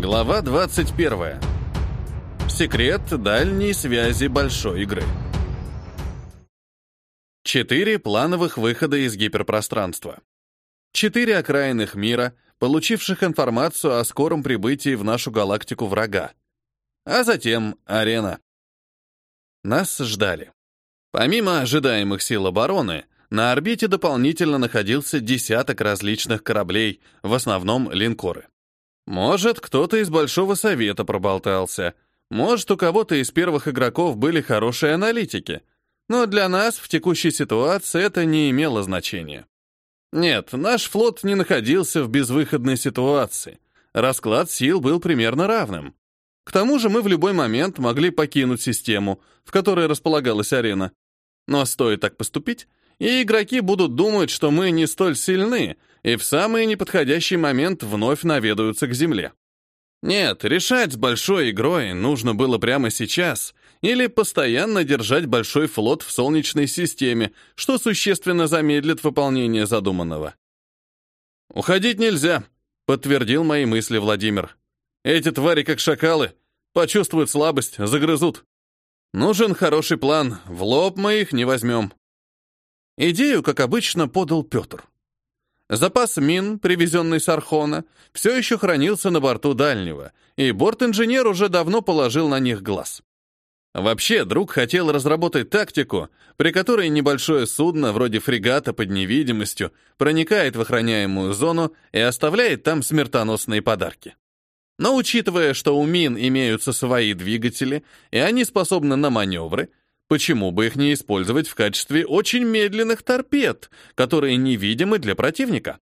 Глава 21. Секрет дальней связи большой игры. Четыре плановых выхода из гиперпространства. Четыре окраинных мира, получивших информацию о скором прибытии в нашу галактику врага. А затем арена. Нас ждали. Помимо ожидаемых сил обороны, на орбите дополнительно находился десяток различных кораблей, в основном линкоры. Может, кто-то из Большого Совета проболтался. Может, у кого-то из первых игроков были хорошие аналитики. Но для нас в текущей ситуации это не имело значения. Нет, наш флот не находился в безвыходной ситуации. Расклад сил был примерно равным. К тому же мы в любой момент могли покинуть систему, в которой располагалась арена. Но стоит так поступить, и игроки будут думать, что мы не столь сильны, и в самый неподходящий момент вновь наведаются к земле. Нет, решать с большой игрой нужно было прямо сейчас, или постоянно держать большой флот в Солнечной системе, что существенно замедлит выполнение задуманного. «Уходить нельзя», — подтвердил мои мысли Владимир. «Эти твари, как шакалы, почувствуют слабость, загрызут. Нужен хороший план, в лоб мы их не возьмем». Идею, как обычно, подал Петр. Запас мин, привезенный с Архона, все еще хранился на борту дальнего, и борт-инженер уже давно положил на них глаз. Вообще, друг хотел разработать тактику, при которой небольшое судно, вроде фрегата под невидимостью, проникает в охраняемую зону и оставляет там смертоносные подарки. Но учитывая, что у мин имеются свои двигатели, и они способны на маневры, Почему бы их не использовать в качестве очень медленных торпед, которые невидимы для противника?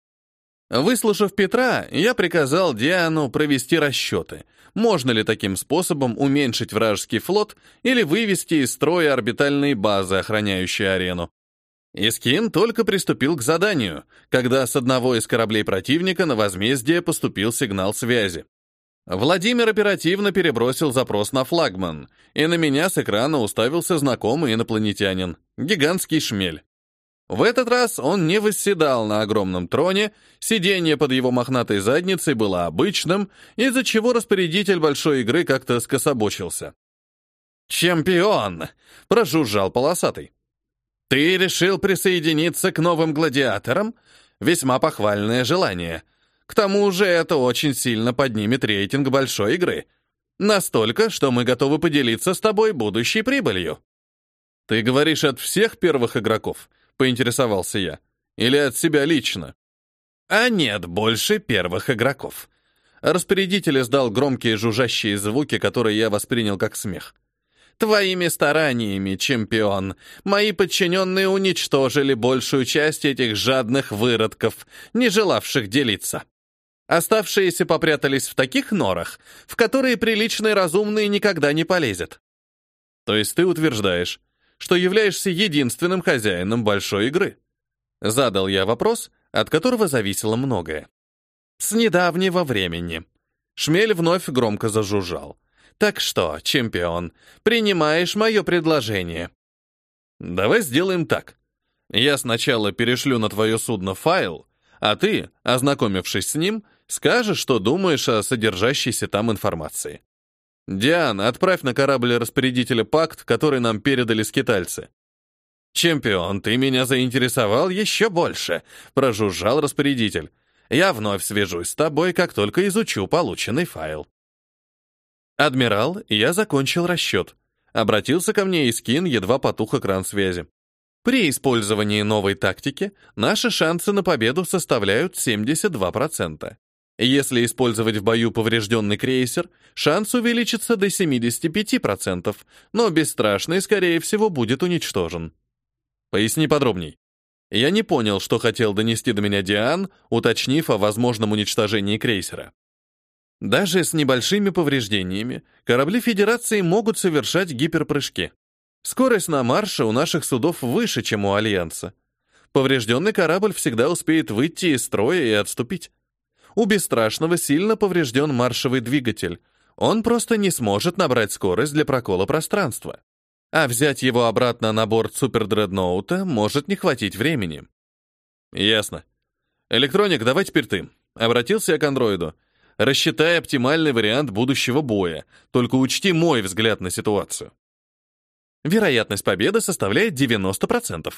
Выслушав Петра, я приказал Диану провести расчеты, можно ли таким способом уменьшить вражеский флот или вывести из строя орбитальные базы, охраняющие арену. Искин только приступил к заданию, когда с одного из кораблей противника на возмездие поступил сигнал связи. Владимир оперативно перебросил запрос на флагман, и на меня с экрана уставился знакомый инопланетянин, гигантский шмель. В этот раз он не восседал на огромном троне, сиденье под его мохнатой задницей было обычным, из-за чего распорядитель большой игры как-то скособочился. «Чемпион!» — прожужжал полосатый. «Ты решил присоединиться к новым гладиаторам? Весьма похвальное желание. К тому же это очень сильно поднимет рейтинг большой игры. Настолько, что мы готовы поделиться с тобой будущей прибылью. Ты говоришь от всех первых игроков, поинтересовался я, или от себя лично? А нет, больше первых игроков. Распорядитель издал громкие жужжащие звуки, которые я воспринял как смех. Твоими стараниями, чемпион, мои подчиненные уничтожили большую часть этих жадных выродков, не желавших делиться. Оставшиеся попрятались в таких норах, в которые приличные разумные никогда не полезет. То есть ты утверждаешь, что являешься единственным хозяином большой игры? Задал я вопрос, от которого зависело многое. С недавнего времени. Шмель вновь громко зажужжал. Так что, чемпион, принимаешь мое предложение? Давай сделаем так. Я сначала перешлю на твое судно файл, а ты, ознакомившись с ним, Скажешь, что думаешь о содержащейся там информации. Диана, отправь на корабль распорядителя пакт, который нам передали скитальцы. «Чемпион, ты меня заинтересовал еще больше», — прожужжал распорядитель. «Я вновь свяжусь с тобой, как только изучу полученный файл». «Адмирал, я закончил расчет». Обратился ко мне Искин, едва потух экран связи. При использовании новой тактики наши шансы на победу составляют 72%. Если использовать в бою поврежденный крейсер, шанс увеличится до 75%, но бесстрашный, скорее всего, будет уничтожен. Поясни подробней. Я не понял, что хотел донести до меня Диан, уточнив о возможном уничтожении крейсера. Даже с небольшими повреждениями корабли Федерации могут совершать гиперпрыжки. Скорость на марше у наших судов выше, чем у Альянса. Поврежденный корабль всегда успеет выйти из строя и отступить. У Бесстрашного сильно поврежден маршевый двигатель. Он просто не сможет набрать скорость для прокола пространства. А взять его обратно на борт супердредноута может не хватить времени. Ясно. Электроник, давай теперь ты. Обратился я к андроиду. Рассчитай оптимальный вариант будущего боя, только учти мой взгляд на ситуацию. Вероятность победы составляет 90%,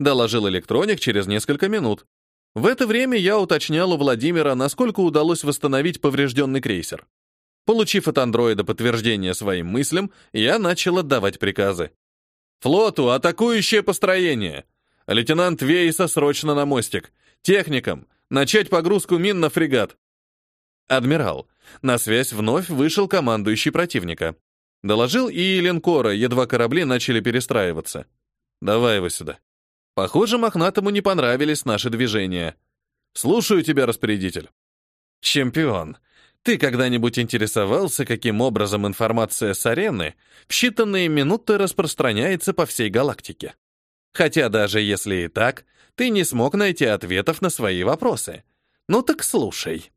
доложил электроник через несколько минут. В это время я уточнял у Владимира, насколько удалось восстановить поврежденный крейсер. Получив от андроида подтверждение своим мыслям, я начал отдавать приказы. «Флоту, атакующее построение! Лейтенант Вейса срочно на мостик! Техникам, начать погрузку мин на фрегат!» «Адмирал, на связь вновь вышел командующий противника. Доложил и линкора, едва корабли начали перестраиваться. Давай его сюда. Похоже, мохнатому не понравились наши движения. Слушаю тебя, распорядитель. Чемпион, ты когда-нибудь интересовался, каким образом информация с арены в считанные минуты распространяется по всей галактике? Хотя даже если и так, ты не смог найти ответов на свои вопросы. Ну так слушай.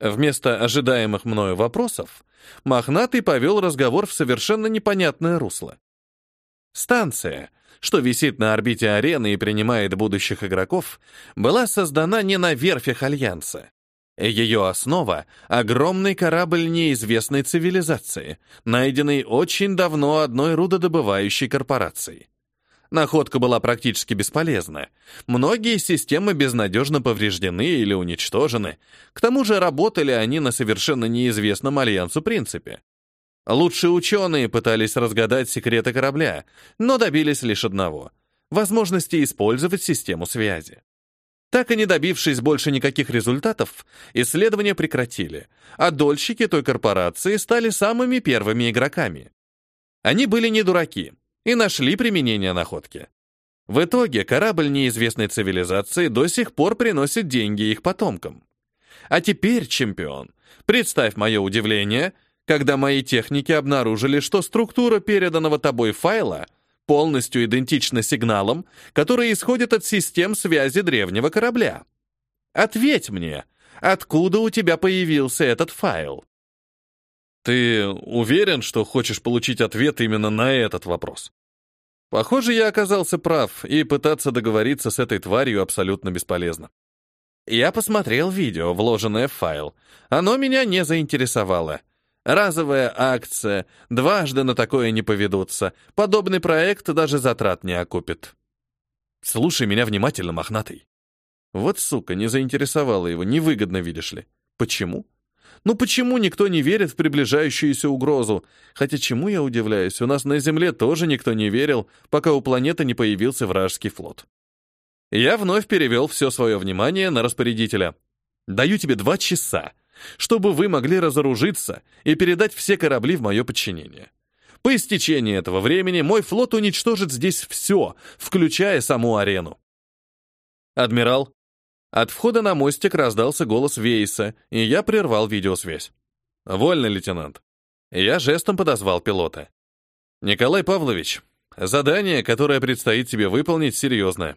Вместо ожидаемых мною вопросов, Мохнатый повел разговор в совершенно непонятное русло. Станция, что висит на орбите арены и принимает будущих игроков, была создана не на верфях Альянса. Ее основа — огромный корабль неизвестной цивилизации, найденный очень давно одной рудодобывающей корпорацией. Находка была практически бесполезна. Многие системы безнадежно повреждены или уничтожены. К тому же работали они на совершенно неизвестном Альянсу принципе. Лучшие ученые пытались разгадать секреты корабля, но добились лишь одного — возможности использовать систему связи. Так и не добившись больше никаких результатов, исследования прекратили, а дольщики той корпорации стали самыми первыми игроками. Они были не дураки — и нашли применение находки. В итоге корабль неизвестной цивилизации до сих пор приносит деньги их потомкам. А теперь, чемпион, представь мое удивление, когда мои техники обнаружили, что структура переданного тобой файла полностью идентична сигналам, которые исходят от систем связи древнего корабля. Ответь мне, откуда у тебя появился этот файл? Ты уверен, что хочешь получить ответ именно на этот вопрос? Похоже, я оказался прав, и пытаться договориться с этой тварью абсолютно бесполезно. Я посмотрел видео, вложенное в файл. Оно меня не заинтересовало. Разовая акция, дважды на такое не поведутся. Подобный проект даже затрат не окупит. Слушай меня внимательно, мохнатый. Вот, сука, не заинтересовало его, невыгодно, видишь ли. Почему? Ну почему никто не верит в приближающуюся угрозу? Хотя чему я удивляюсь, у нас на Земле тоже никто не верил, пока у планеты не появился вражеский флот. Я вновь перевел все свое внимание на распорядителя. Даю тебе два часа, чтобы вы могли разоружиться и передать все корабли в мое подчинение. По истечении этого времени мой флот уничтожит здесь все, включая саму арену. Адмирал, от входа на мостик раздался голос Вейса, и я прервал видеосвязь. «Вольно, лейтенант». Я жестом подозвал пилота. «Николай Павлович, задание, которое предстоит тебе выполнить, серьезное.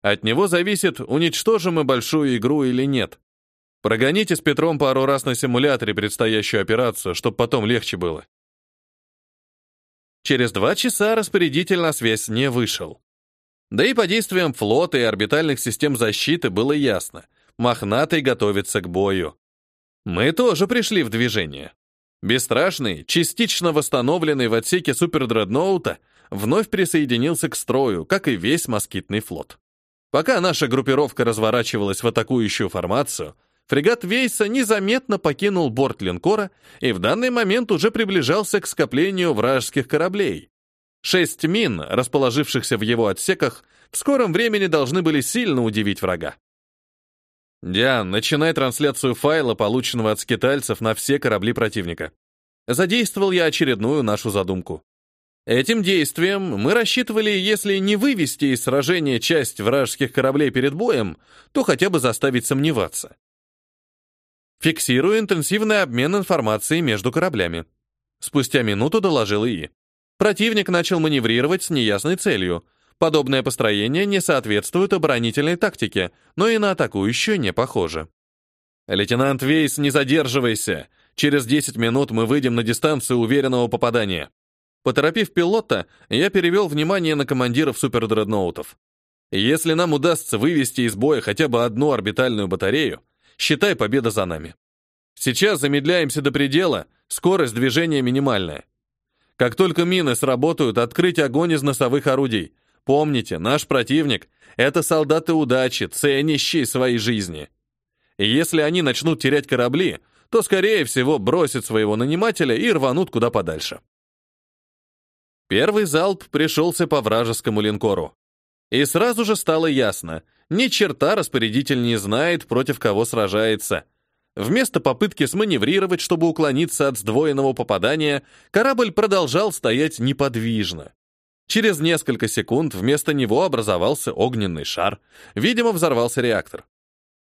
От него зависит, уничтожим мы большую игру или нет. Прогоните с Петром пару раз на симуляторе предстоящую операцию, чтобы потом легче было». Через два часа распорядитель на связь не вышел. Да и по действиям флота и орбитальных систем защиты было ясно. Мохнатый готовится к бою. Мы тоже пришли в движение. Бесстрашный, частично восстановленный в отсеке супердредноута, вновь присоединился к строю, как и весь москитный флот. Пока наша группировка разворачивалась в атакующую формацию, фрегат Вейса незаметно покинул борт линкора и в данный момент уже приближался к скоплению вражеских кораблей. Шесть мин, расположившихся в его отсеках, в скором времени должны были сильно удивить врага. Диан, начинай трансляцию файла, полученного от скитальцев, на все корабли противника. Задействовал я очередную нашу задумку. Этим действием мы рассчитывали, если не вывести из сражения часть вражеских кораблей перед боем, то хотя бы заставить сомневаться. Фиксирую интенсивный обмен информацией между кораблями. Спустя минуту доложил ИИ. Противник начал маневрировать с неясной целью. Подобное построение не соответствует оборонительной тактике, но и на атакующую не похоже. «Лейтенант Вейс, не задерживайся! Через 10 минут мы выйдем на дистанцию уверенного попадания». Поторопив пилота, я перевел внимание на командиров супердредноутов. Если нам удастся вывести из боя хотя бы одну орбитальную батарею, считай победа за нами. Сейчас замедляемся до предела, скорость движения минимальная. Как только мины сработают, открыть огонь из носовых орудий. Помните, наш противник — это солдаты удачи, ценящие свои жизни. И если они начнут терять корабли, то, скорее всего, бросят своего нанимателя и рванут куда подальше. Первый залп пришелся по вражескому линкору. И сразу же стало ясно, ни черта распорядитель не знает, против кого сражается. Вместо попытки сманеврировать, чтобы уклониться от сдвоенного попадания, корабль продолжал стоять неподвижно. Через несколько секунд вместо него образовался огненный шар. Видимо, взорвался реактор.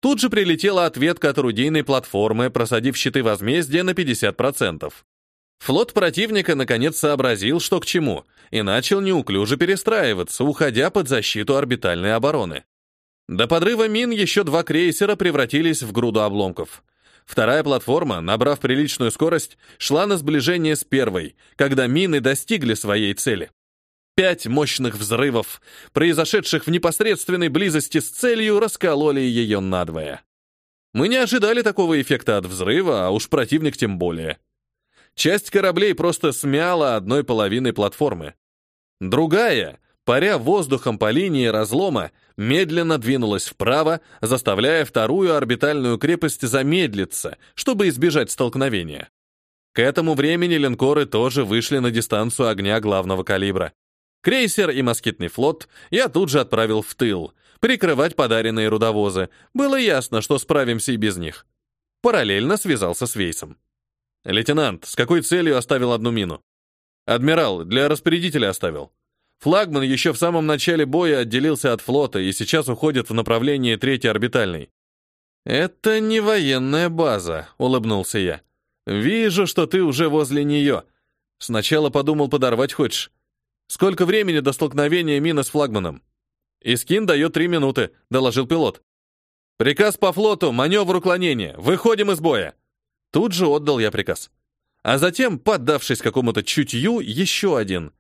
Тут же прилетела ответка от орудийной платформы, просадив щиты возмездия на 50%. Флот противника наконец сообразил, что к чему, и начал неуклюже перестраиваться, уходя под защиту орбитальной обороны. До подрыва мин еще два крейсера превратились в груду обломков. Вторая платформа, набрав приличную скорость, шла на сближение с первой, когда мины достигли своей цели. Пять мощных взрывов, произошедших в непосредственной близости с целью, раскололи ее надвое. Мы не ожидали такого эффекта от взрыва, а уж противник тем более. Часть кораблей просто смяла одной половиной платформы. Другая, паря воздухом по линии разлома, медленно двинулась вправо, заставляя вторую орбитальную крепость замедлиться, чтобы избежать столкновения. К этому времени линкоры тоже вышли на дистанцию огня главного калибра. Крейсер и москитный флот я тут же отправил в тыл, прикрывать подаренные рудовозы. Было ясно, что справимся и без них. Параллельно связался с Вейсом. «Лейтенант, с какой целью оставил одну мину?» «Адмирал, для распорядителя оставил. Флагман еще в самом начале боя отделился от флота и сейчас уходит в направлении третьей орбитальной». «Это не военная база», — улыбнулся я. «Вижу, что ты уже возле нее. Сначала подумал подорвать хочешь. Сколько времени до столкновения мины с флагманом? Искин дает три минуты, доложил пилот. Приказ по флоту, маневр уклонения. Выходим из боя. Тут же отдал я приказ. А затем, поддавшись какому-то чутью, еще один.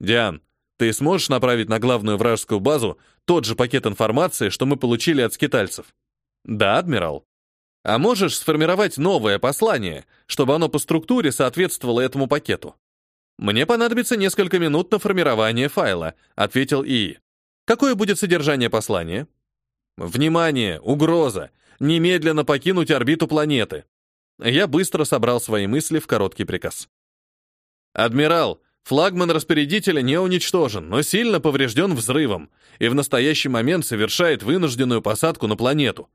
Диан, ты сможешь направить на главную вражескую базу тот же пакет информации, что мы получили от скитальцев? Да, адмирал. А можешь сформировать новое послание, чтобы оно по структуре соответствовало этому пакету? «Мне понадобится несколько минут на формирование файла», — ответил ИИ. «Какое будет содержание послания?» «Внимание! Угроза! Немедленно покинуть орбиту планеты!» Я быстро собрал свои мысли в короткий приказ. «Адмирал, флагман распорядителя не уничтожен, но сильно поврежден взрывом и в настоящий момент совершает вынужденную посадку на планету»,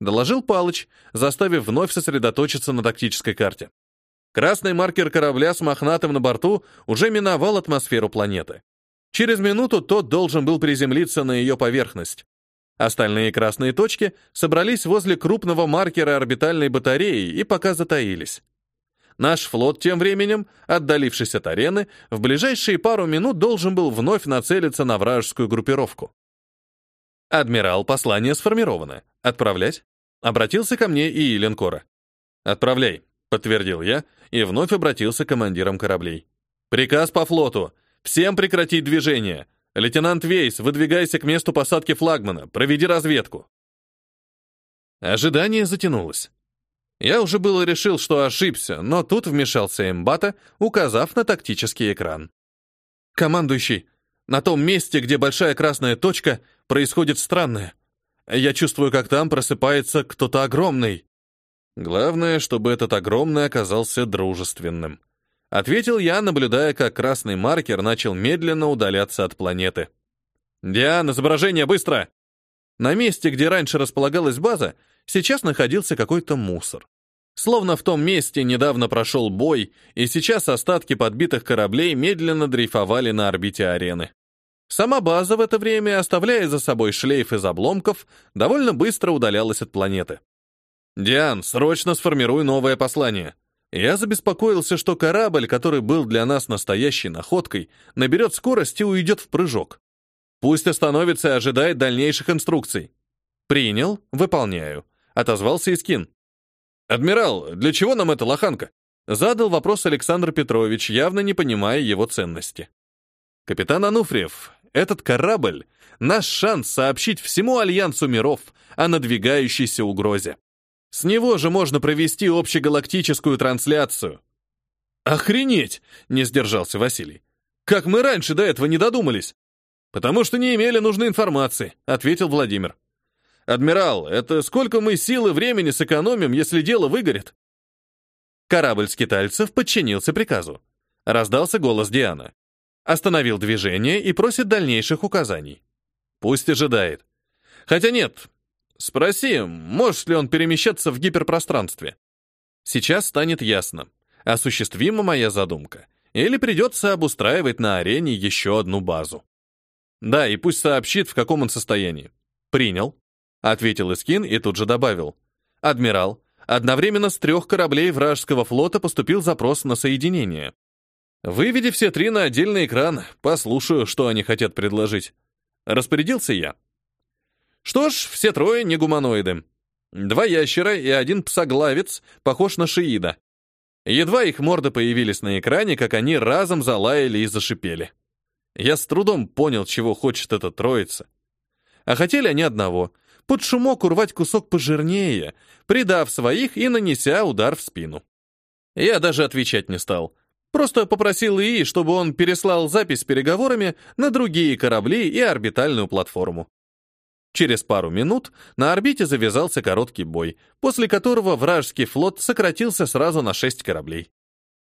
доложил Палыч, заставив вновь сосредоточиться на тактической карте. Красный маркер корабля с мохнатым на борту уже миновал атмосферу планеты. Через минуту тот должен был приземлиться на ее поверхность. Остальные красные точки собрались возле крупного маркера орбитальной батареи и пока затаились. Наш флот тем временем, отдалившись от арены, в ближайшие пару минут должен был вновь нацелиться на вражескую группировку. «Адмирал, послание сформировано. Отправлять?» Обратился ко мне и линкора. «Отправляй», — подтвердил я и вновь обратился к командирам кораблей. «Приказ по флоту. Всем прекратить движение. Лейтенант Вейс, выдвигайся к месту посадки флагмана. Проведи разведку». Ожидание затянулось. Я уже было решил, что ошибся, но тут вмешался Эмбата, указав на тактический экран. «Командующий, на том месте, где большая красная точка, происходит странное. Я чувствую, как там просыпается кто-то огромный». Главное, чтобы этот огромный оказался дружественным. Ответил я, наблюдая, как красный маркер начал медленно удаляться от планеты. «Диан, изображение, быстро!» На месте, где раньше располагалась база, сейчас находился какой-то мусор. Словно в том месте недавно прошел бой, и сейчас остатки подбитых кораблей медленно дрейфовали на орбите арены. Сама база в это время, оставляя за собой шлейф из обломков, довольно быстро удалялась от планеты. «Диан, срочно сформируй новое послание». Я забеспокоился, что корабль, который был для нас настоящей находкой, наберет скорость и уйдет в прыжок. Пусть остановится и ожидает дальнейших инструкций. «Принял, выполняю», — отозвался Искин. «Адмирал, для чего нам эта лоханка?» Задал вопрос Александр Петрович, явно не понимая его ценности. «Капитан Ануфриев, этот корабль — наш шанс сообщить всему Альянсу миров о надвигающейся угрозе. С него же можно провести общегалактическую трансляцию. Охренеть, не сдержался Василий. Как мы раньше до этого не додумались? Потому что не имели нужной информации, ответил Владимир. Адмирал, это сколько мы сил и времени сэкономим, если дело выгорит? Корабль скитальцев подчинился приказу. Раздался голос Диана. Остановил движение и просит дальнейших указаний. Пусть ожидает. Хотя нет. Спроси, может ли он перемещаться в гиперпространстве. Сейчас станет ясно, осуществима моя задумка, или придется обустраивать на арене еще одну базу. Да, и пусть сообщит, в каком он состоянии. Принял, ответил Искин и тут же добавил. Адмирал, одновременно с трех кораблей вражеского флота поступил запрос на соединение. Выведи все три на отдельный экран, послушаю, что они хотят предложить. Распорядился я. Что ж, все трое не гуманоиды. Два ящера и один псоглавец, похож на шиида. Едва их морды появились на экране, как они разом залаяли и зашипели. Я с трудом понял, чего хочет эта троица. А хотели они одного — под шумок урвать кусок пожирнее, придав своих и нанеся удар в спину. Я даже отвечать не стал. Просто попросил ИИ, чтобы он переслал запись с переговорами на другие корабли и орбитальную платформу. Через пару минут на орбите завязался короткий бой, после которого вражеский флот сократился сразу на шесть кораблей.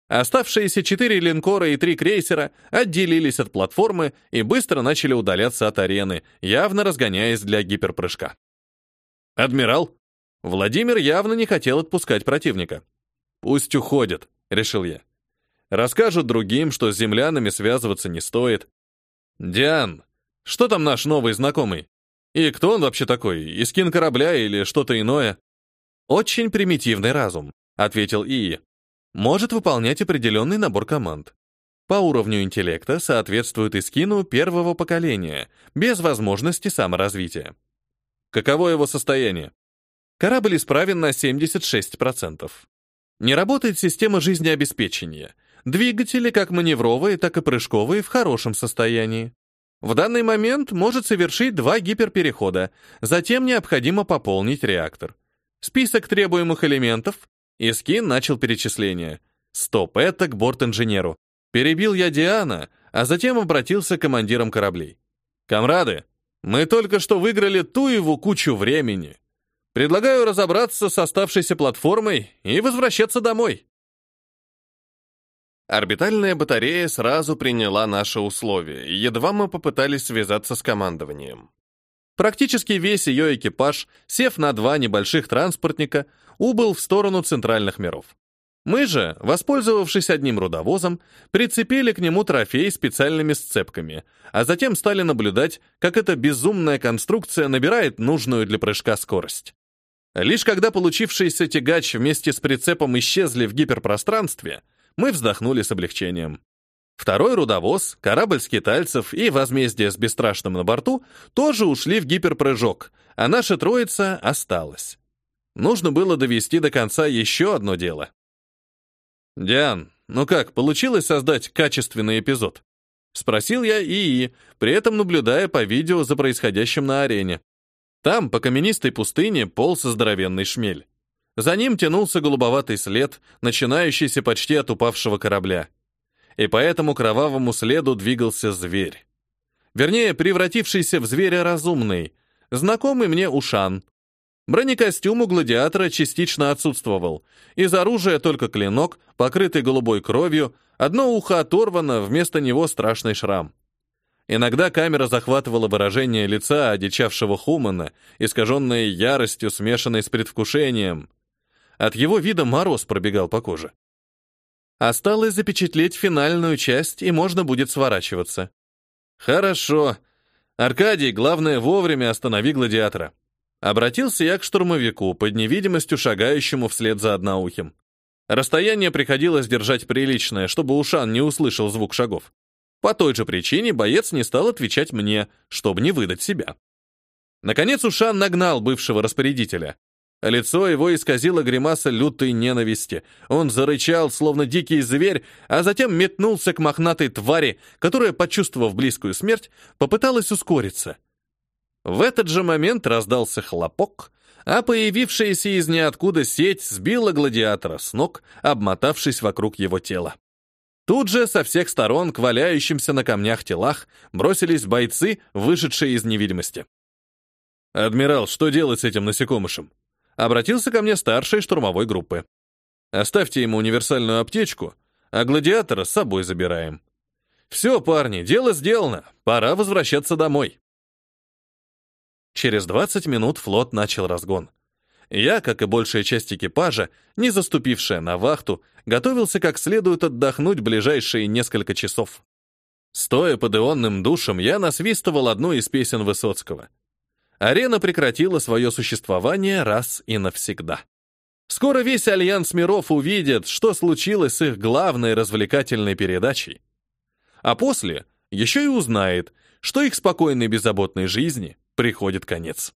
Оставшиеся четыре линкора и три крейсера отделились от платформы и быстро начали удаляться от арены, явно разгоняясь для гиперпрыжка. «Адмирал!» Владимир явно не хотел отпускать противника. «Пусть уходят», — решил я. «Расскажут другим, что с землянами связываться не стоит». «Диан, что там наш новый знакомый? И кто он вообще такой? Искин корабля или что-то иное?» «Очень примитивный разум», — ответил ИИ может выполнять определенный набор команд. По уровню интеллекта соответствует Искину первого поколения, без возможности саморазвития. Каково его состояние? Корабль исправен на 76%. Не работает система жизнеобеспечения. Двигатели, как маневровые, так и прыжковые, в хорошем состоянии. В данный момент может совершить два гиперперехода, затем необходимо пополнить реактор. Список требуемых элементов Искин начал перечисление. Стоп, это к борт-инженеру. Перебил я Диана, а затем обратился к командирам кораблей. «Камрады, мы только что выиграли Туеву кучу времени. Предлагаю разобраться с оставшейся платформой и возвращаться домой». Орбитальная батарея сразу приняла наши условия, едва мы попытались связаться с командованием. Практически весь ее экипаж, сев на два небольших транспортника, убыл в сторону центральных миров. Мы же, воспользовавшись одним рудовозом, прицепили к нему трофей специальными сцепками, а затем стали наблюдать, как эта безумная конструкция набирает нужную для прыжка скорость. Лишь когда получившийся тягач вместе с прицепом исчезли в гиперпространстве, мы вздохнули с облегчением. Второй рудовоз, корабль скитальцев и возмездие с бесстрашным на борту тоже ушли в гиперпрыжок, а наша троица осталась. Нужно было довести до конца еще одно дело. «Диан, ну как, получилось создать качественный эпизод?» Спросил я ИИ, при этом наблюдая по видео за происходящим на арене. Там, по каменистой пустыне, полз здоровенный шмель. За ним тянулся голубоватый след, начинающийся почти от упавшего корабля. И по этому кровавому следу двигался зверь. Вернее, превратившийся в зверя разумный, знакомый мне Ушан, Бронекостюм у гладиатора частично отсутствовал. Из оружия только клинок, покрытый голубой кровью, одно ухо оторвано, вместо него страшный шрам. Иногда камера захватывала выражение лица одичавшего Хумана, искаженное яростью, смешанной с предвкушением. От его вида мороз пробегал по коже. Осталось запечатлеть финальную часть, и можно будет сворачиваться. Хорошо. Аркадий, главное, вовремя останови гладиатора. Обратился я к штурмовику, под невидимостью шагающему вслед за одноухим. Расстояние приходилось держать приличное, чтобы Ушан не услышал звук шагов. По той же причине боец не стал отвечать мне, чтобы не выдать себя. Наконец Ушан нагнал бывшего распорядителя. Лицо его исказило гримаса лютой ненависти. Он зарычал, словно дикий зверь, а затем метнулся к мохнатой твари, которая, почувствовав близкую смерть, попыталась ускориться. В этот же момент раздался хлопок, а появившаяся из ниоткуда сеть сбила гладиатора с ног, обмотавшись вокруг его тела. Тут же со всех сторон к валяющимся на камнях телах бросились бойцы, вышедшие из невидимости. «Адмирал, что делать с этим насекомышем?» Обратился ко мне старший штурмовой группы. «Оставьте ему универсальную аптечку, а гладиатора с собой забираем. Все, парни, дело сделано, пора возвращаться домой». Через 20 минут флот начал разгон. Я, как и большая часть экипажа, не заступившая на вахту, готовился как следует отдохнуть ближайшие несколько часов. Стоя под ионным душем, я насвистывал одну из песен Высоцкого. Арена прекратила свое существование раз и навсегда. Скоро весь Альянс миров увидит, что случилось с их главной развлекательной передачей. А после еще и узнает, что их спокойной беззаботной жизни приходит конец.